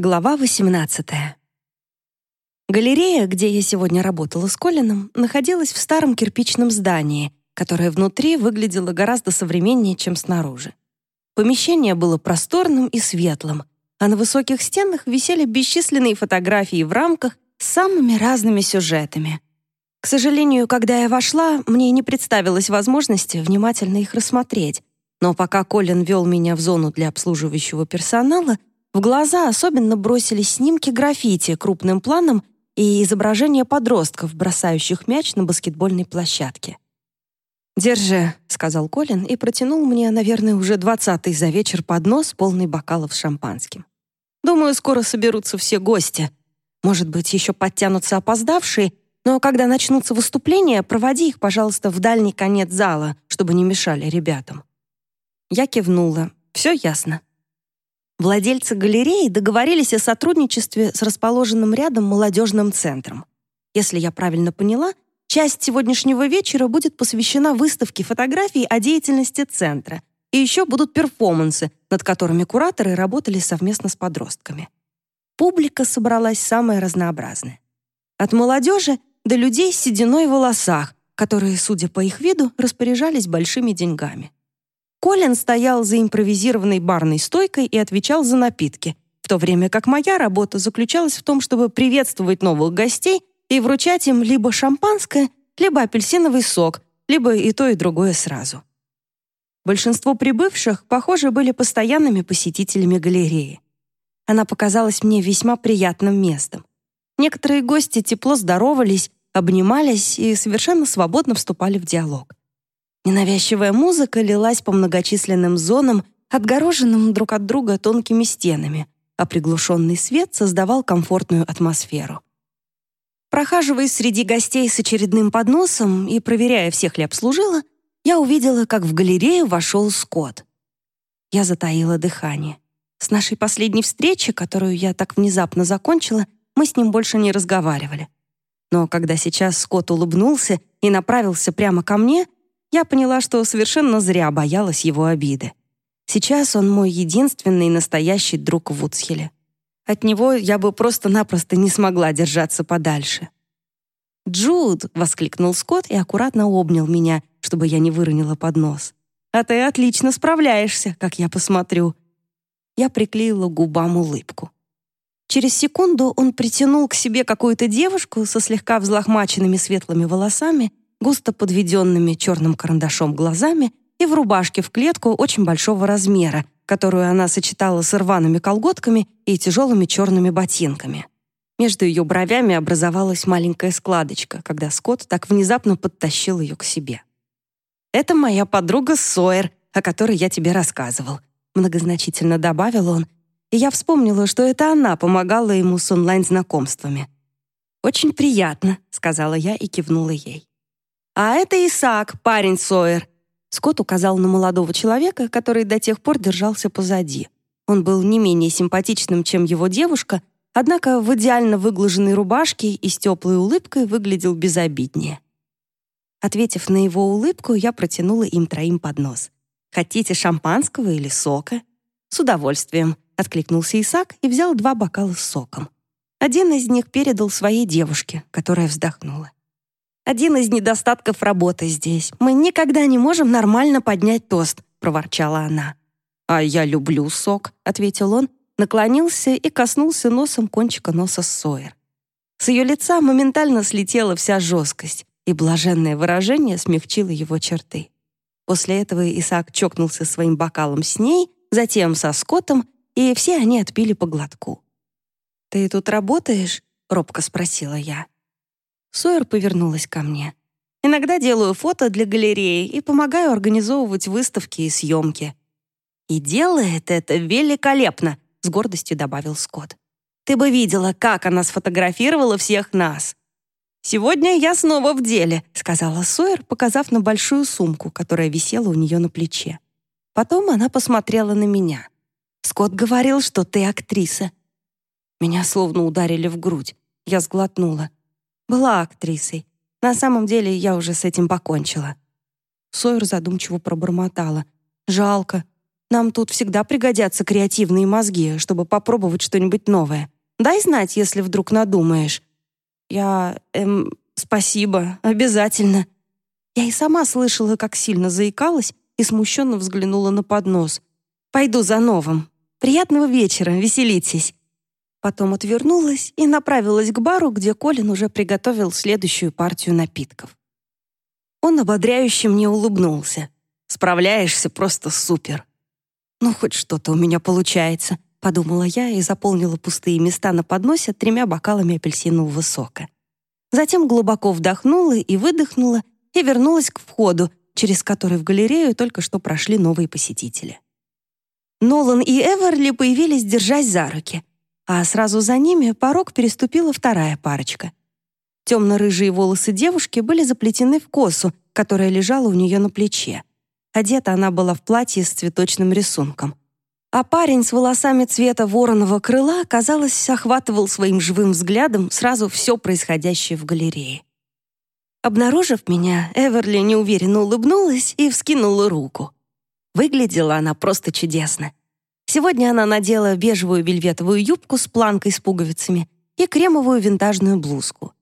Глава 18. Галерея, где я сегодня работала с Колином, находилась в старом кирпичном здании, которое внутри выглядело гораздо современнее, чем снаружи. Помещение было просторным и светлым, а на высоких стенах висели бесчисленные фотографии в рамках с самыми разными сюжетами. К сожалению, когда я вошла, мне не представилось возможности внимательно их рассмотреть, но пока Колин вел меня в зону для обслуживающего персонала, в глаза особенно бросились снимки граффити крупным планом и изображения подростков, бросающих мяч на баскетбольной площадке. «Держи», — сказал Колин и протянул мне, наверное, уже двадцатый за вечер поднос, полный бокалов с шампанским. «Думаю, скоро соберутся все гости. Может быть, еще подтянутся опоздавшие, но когда начнутся выступления, проводи их, пожалуйста, в дальний конец зала, чтобы не мешали ребятам». Я кивнула. «Все ясно». Владельцы галереи договорились о сотрудничестве с расположенным рядом молодежным центром. Если я правильно поняла, часть сегодняшнего вечера будет посвящена выставке фотографий о деятельности центра, и еще будут перформансы, над которыми кураторы работали совместно с подростками. Публика собралась самая разнообразная. От молодежи до людей с сединой в волосах, которые, судя по их виду, распоряжались большими деньгами. Колин стоял за импровизированной барной стойкой и отвечал за напитки, в то время как моя работа заключалась в том, чтобы приветствовать новых гостей и вручать им либо шампанское, либо апельсиновый сок, либо и то, и другое сразу. Большинство прибывших, похоже, были постоянными посетителями галереи. Она показалась мне весьма приятным местом. Некоторые гости тепло здоровались, обнимались и совершенно свободно вступали в диалог. Ненавязчивая музыка лилась по многочисленным зонам, отгороженным друг от друга тонкими стенами, а приглушенный свет создавал комфортную атмосферу. Прохаживаясь среди гостей с очередным подносом и проверяя, всех ли обслужила, я увидела, как в галерею вошел Скотт. Я затаила дыхание. С нашей последней встречи, которую я так внезапно закончила, мы с ним больше не разговаривали. Но когда сейчас Скотт улыбнулся и направился прямо ко мне — я поняла, что совершенно зря боялась его обиды. Сейчас он мой единственный настоящий друг в Уцхеле. От него я бы просто-напросто не смогла держаться подальше. «Джуд!» — воскликнул Скотт и аккуратно обнял меня, чтобы я не выронила под нос. «А ты отлично справляешься, как я посмотрю». Я приклеила губам улыбку. Через секунду он притянул к себе какую-то девушку со слегка взлохмаченными светлыми волосами густо подведенными черным карандашом глазами и в рубашке в клетку очень большого размера, которую она сочетала с рваными колготками и тяжелыми черными ботинками. Между ее бровями образовалась маленькая складочка, когда Скотт так внезапно подтащил ее к себе. «Это моя подруга Сойер, о которой я тебе рассказывал», многозначительно добавил он, и я вспомнила, что это она помогала ему с онлайн-знакомствами. «Очень приятно», — сказала я и кивнула ей. «А это Исаак, парень Сойер». Скотт указал на молодого человека, который до тех пор держался позади. Он был не менее симпатичным, чем его девушка, однако в идеально выглаженной рубашке и с теплой улыбкой выглядел безобиднее. Ответив на его улыбку, я протянула им троим поднос. «Хотите шампанского или сока?» «С удовольствием», — откликнулся Исаак и взял два бокала с соком. Один из них передал своей девушке, которая вздохнула. Один из недостатков работы здесь. Мы никогда не можем нормально поднять тост», — проворчала она. «А я люблю сок», — ответил он, наклонился и коснулся носом кончика носа Сойер. С ее лица моментально слетела вся жесткость, и блаженное выражение смягчило его черты. После этого Исаак чокнулся своим бокалом с ней, затем со Скоттом, и все они отпили по глотку. «Ты тут работаешь?» — робко спросила я. Сойер повернулась ко мне. «Иногда делаю фото для галереи и помогаю организовывать выставки и съемки». «И делает это великолепно», — с гордостью добавил Скотт. «Ты бы видела, как она сфотографировала всех нас». «Сегодня я снова в деле», — сказала Сойер, показав на большую сумку, которая висела у нее на плече. Потом она посмотрела на меня. «Скотт говорил, что ты актриса». Меня словно ударили в грудь. Я сглотнула. Была актрисой. На самом деле я уже с этим покончила. Сойер задумчиво пробормотала. Жалко. Нам тут всегда пригодятся креативные мозги, чтобы попробовать что-нибудь новое. Дай знать, если вдруг надумаешь». «Я... эм... спасибо. Обязательно». Я и сама слышала, как сильно заикалась, и смущенно взглянула на поднос. «Пойду за новым. Приятного вечера, веселитесь». Потом отвернулась и направилась к бару, где Колин уже приготовил следующую партию напитков. Он ободряюще мне улыбнулся. «Справляешься просто супер». «Ну, хоть что-то у меня получается», — подумала я и заполнила пустые места на подносе тремя бокалами апельсинового сока. Затем глубоко вдохнула и выдохнула и вернулась к входу, через который в галерею только что прошли новые посетители. Нолан и Эверли появились, держась за руки, а сразу за ними порог переступила вторая парочка. Темно-рыжие волосы девушки были заплетены в косу, которая лежала у нее на плече. Одета она была в платье с цветочным рисунком. А парень с волосами цвета вороного крыла, казалось, охватывал своим живым взглядом сразу все происходящее в галерее. Обнаружив меня, Эверли неуверенно улыбнулась и вскинула руку. Выглядела она просто чудесно. Сегодня она надела бежевую вельветовую юбку с планкой с пуговицами и кремовую винтажную блузку.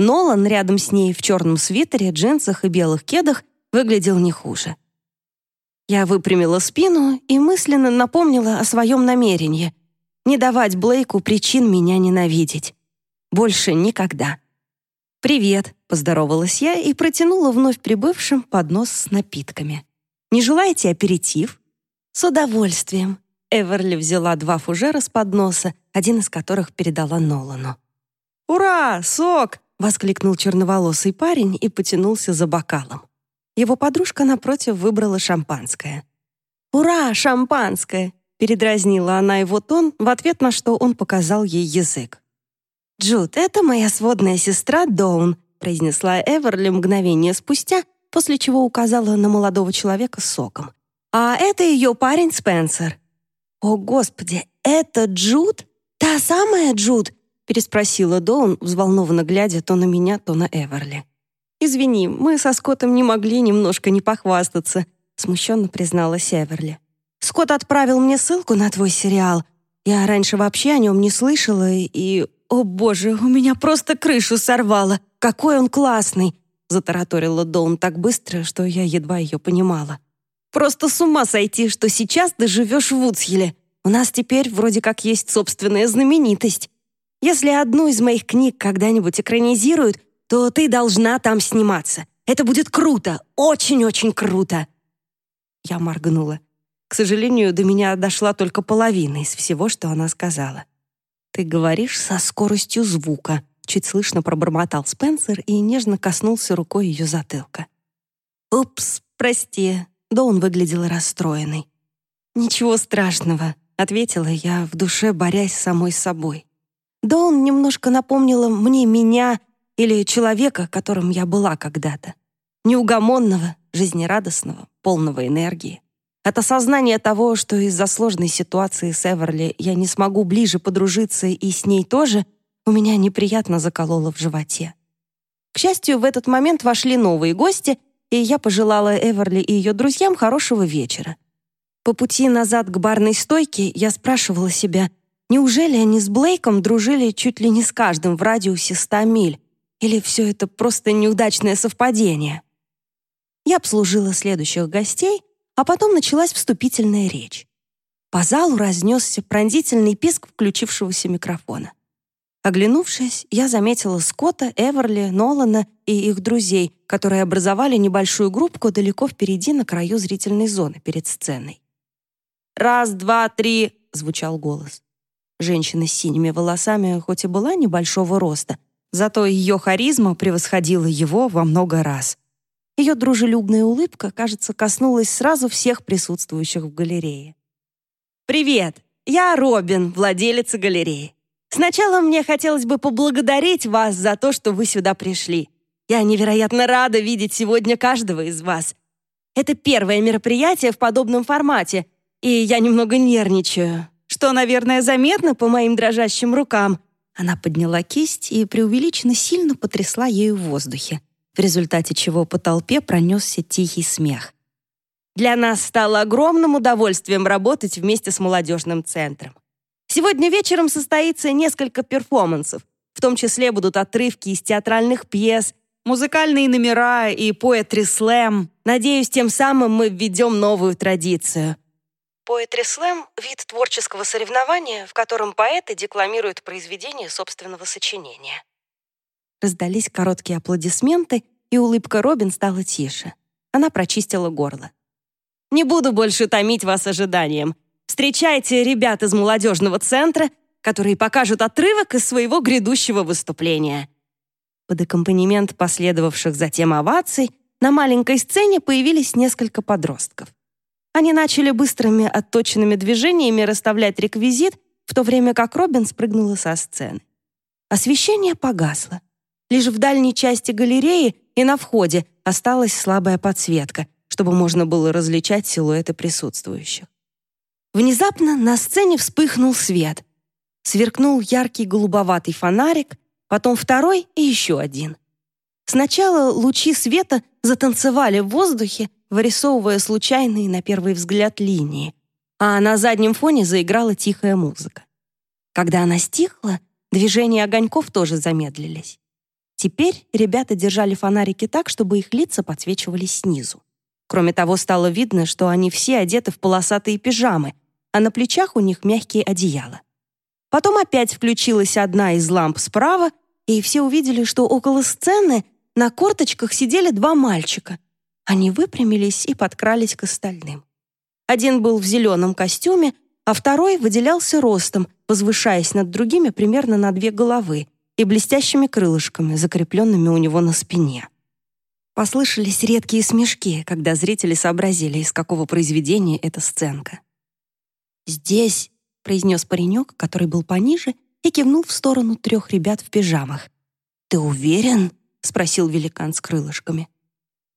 Нолан рядом с ней в черном свитере, джинсах и белых кедах выглядел не хуже. Я выпрямила спину и мысленно напомнила о своем намерении не давать Блейку причин меня ненавидеть. Больше никогда. «Привет», — поздоровалась я и протянула вновь прибывшим поднос с напитками. «Не желаете аперитив?» «С удовольствием». Эверли взяла два фужера с подноса, один из которых передала Нолану. «Ура! Сок!» — воскликнул черноволосый парень и потянулся за бокалом. Его подружка напротив выбрала шампанское. «Ура, шампанское!» — передразнила она его тон, в ответ на что он показал ей язык. «Джуд, это моя сводная сестра Доун», — произнесла Эверли мгновение спустя, после чего указала на молодого человека с соком. «А это ее парень Спенсер». «О, Господи, это Джуд? Та самая Джуд?» переспросила Доун, взволнованно глядя то на меня, то на Эверли. «Извини, мы со Скоттом не могли немножко не похвастаться», смущенно призналась Эверли. «Скотт отправил мне ссылку на твой сериал. Я раньше вообще о нем не слышала, и... О боже, у меня просто крышу сорвало! Какой он классный!» затараторила Доун так быстро, что я едва ее понимала. «Просто с ума сойти, что сейчас ты живешь в Вудсхилле. У нас теперь вроде как есть собственная знаменитость. Если одну из моих книг когда-нибудь экранизируют, то ты должна там сниматься. Это будет круто, очень-очень круто!» Я моргнула. К сожалению, до меня дошла только половина из всего, что она сказала. «Ты говоришь со скоростью звука», — чуть слышно пробормотал Спенсер и нежно коснулся рукой ее затылка. «Упс, прости», — да он выглядел расстроенный. «Ничего страшного», — ответила я, в душе борясь с самой собой. Доун немножко напомнила мне меня или человека, которым я была когда-то. Неугомонного, жизнерадостного, полного энергии. От осознания того, что из-за сложной ситуации с Эверли я не смогу ближе подружиться и с ней тоже, у меня неприятно закололо в животе. К счастью, в этот момент вошли новые гости, и я пожелала Эверли и ее друзьям хорошего вечера. По пути назад к барной стойке я спрашивала себя — Неужели они с Блейком дружили чуть ли не с каждым в радиусе ста миль? Или все это просто неудачное совпадение? Я обслужила следующих гостей, а потом началась вступительная речь. По залу разнесся пронзительный писк включившегося микрофона. Оглянувшись, я заметила Скотта, Эверли, Нолана и их друзей, которые образовали небольшую группку далеко впереди на краю зрительной зоны перед сценой. «Раз, два, три!» — звучал голос. Женщина с синими волосами хоть и была небольшого роста, зато ее харизма превосходила его во много раз. Ее дружелюбная улыбка, кажется, коснулась сразу всех присутствующих в галерее. «Привет! Я Робин, владелица галереи. Сначала мне хотелось бы поблагодарить вас за то, что вы сюда пришли. Я невероятно рада видеть сегодня каждого из вас. Это первое мероприятие в подобном формате, и я немного нервничаю что, наверное, заметно по моим дрожащим рукам». Она подняла кисть и преувеличенно сильно потрясла ею в воздухе, в результате чего по толпе пронесся тихий смех. Для нас стало огромным удовольствием работать вместе с молодежным центром. Сегодня вечером состоится несколько перформансов, в том числе будут отрывки из театральных пьес, музыкальные номера и поэтри слэм. Надеюсь, тем самым мы введем новую традицию. Поэтри слэм — вид творческого соревнования, в котором поэты декламируют произведения собственного сочинения. Раздались короткие аплодисменты, и улыбка Робин стала тише. Она прочистила горло. «Не буду больше томить вас ожиданием. Встречайте ребят из молодежного центра, которые покажут отрывок из своего грядущего выступления». Под аккомпанемент последовавших затем оваций на маленькой сцене появились несколько подростков. Они начали быстрыми отточенными движениями расставлять реквизит, в то время как Робин спрыгнула со сцены. Освещение погасло. Лишь в дальней части галереи и на входе осталась слабая подсветка, чтобы можно было различать силуэты присутствующих. Внезапно на сцене вспыхнул свет. Сверкнул яркий голубоватый фонарик, потом второй и еще один. Сначала лучи света затанцевали в воздухе, вырисовывая случайные на первый взгляд линии, а на заднем фоне заиграла тихая музыка. Когда она стихла, движения огоньков тоже замедлились. Теперь ребята держали фонарики так, чтобы их лица подсвечивались снизу. Кроме того, стало видно, что они все одеты в полосатые пижамы, а на плечах у них мягкие одеяла. Потом опять включилась одна из ламп справа, и все увидели, что около сцены на корточках сидели два мальчика. Они выпрямились и подкрались к остальным. Один был в зеленом костюме, а второй выделялся ростом, возвышаясь над другими примерно на две головы, и блестящими крылышками, закрепленными у него на спине. Послышались редкие смешки, когда зрители сообразили, из какого произведения эта сценка. «Здесь», — произнес паренек, который был пониже, и кивнул в сторону трех ребят в пижамах. «Ты уверен?» — спросил великан с крылышками.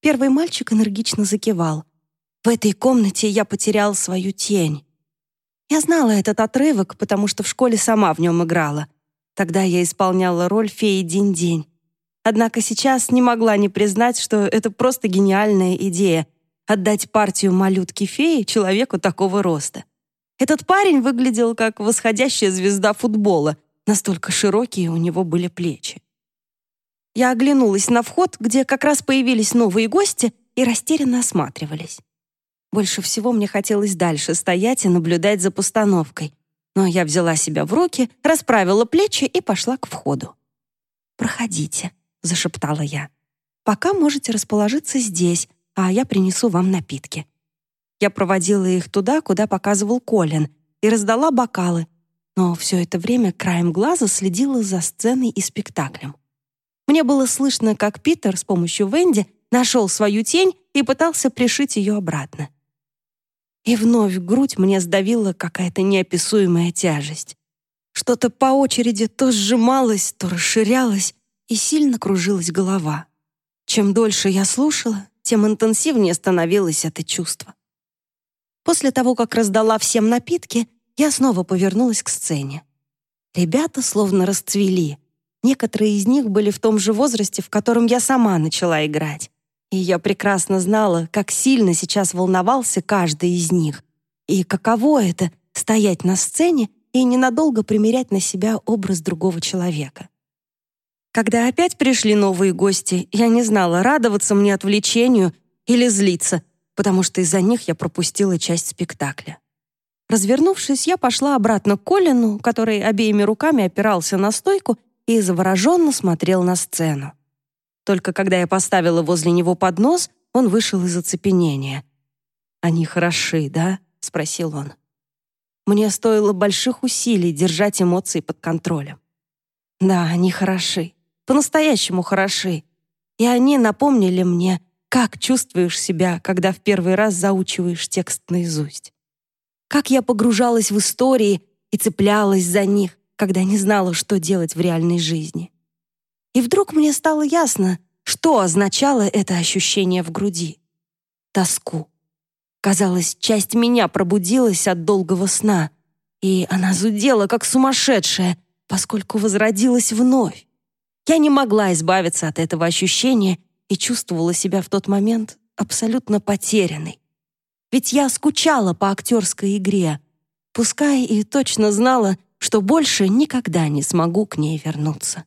Первый мальчик энергично закивал. «В этой комнате я потерял свою тень». Я знала этот отрывок, потому что в школе сама в нем играла — Тогда я исполняла роль феи Динь-День. Однако сейчас не могла не признать, что это просто гениальная идея — отдать партию малютки-феи человеку такого роста. Этот парень выглядел как восходящая звезда футбола, настолько широкие у него были плечи. Я оглянулась на вход, где как раз появились новые гости и растерянно осматривались. Больше всего мне хотелось дальше стоять и наблюдать за постановкой, но я взяла себя в руки, расправила плечи и пошла к входу. «Проходите», — зашептала я. «Пока можете расположиться здесь, а я принесу вам напитки». Я проводила их туда, куда показывал Колин, и раздала бокалы, но все это время краем глаза следила за сценой и спектаклем. Мне было слышно, как Питер с помощью Венди нашел свою тень и пытался пришить ее обратно. И вновь грудь мне сдавила какая-то неописуемая тяжесть. Что-то по очереди то сжималось, то расширялось, и сильно кружилась голова. Чем дольше я слушала, тем интенсивнее становилось это чувство. После того, как раздала всем напитки, я снова повернулась к сцене. Ребята словно расцвели. Некоторые из них были в том же возрасте, в котором я сама начала играть. И я прекрасно знала, как сильно сейчас волновался каждый из них. И каково это — стоять на сцене и ненадолго примерять на себя образ другого человека. Когда опять пришли новые гости, я не знала, радоваться мне отвлечению или злиться, потому что из-за них я пропустила часть спектакля. Развернувшись, я пошла обратно к Колину, который обеими руками опирался на стойку и завороженно смотрел на сцену. Только когда я поставила возле него поднос, он вышел из оцепенения. «Они хороши, да?» — спросил он. Мне стоило больших усилий держать эмоции под контролем. Да, они хороши, по-настоящему хороши. И они напомнили мне, как чувствуешь себя, когда в первый раз заучиваешь текст наизусть. Как я погружалась в истории и цеплялась за них, когда не знала, что делать в реальной жизни. И вдруг мне стало ясно, что означало это ощущение в груди. Тоску. Казалось, часть меня пробудилась от долгого сна, и она зудела, как сумасшедшая, поскольку возродилась вновь. Я не могла избавиться от этого ощущения и чувствовала себя в тот момент абсолютно потерянной. Ведь я скучала по актерской игре, пускай и точно знала, что больше никогда не смогу к ней вернуться.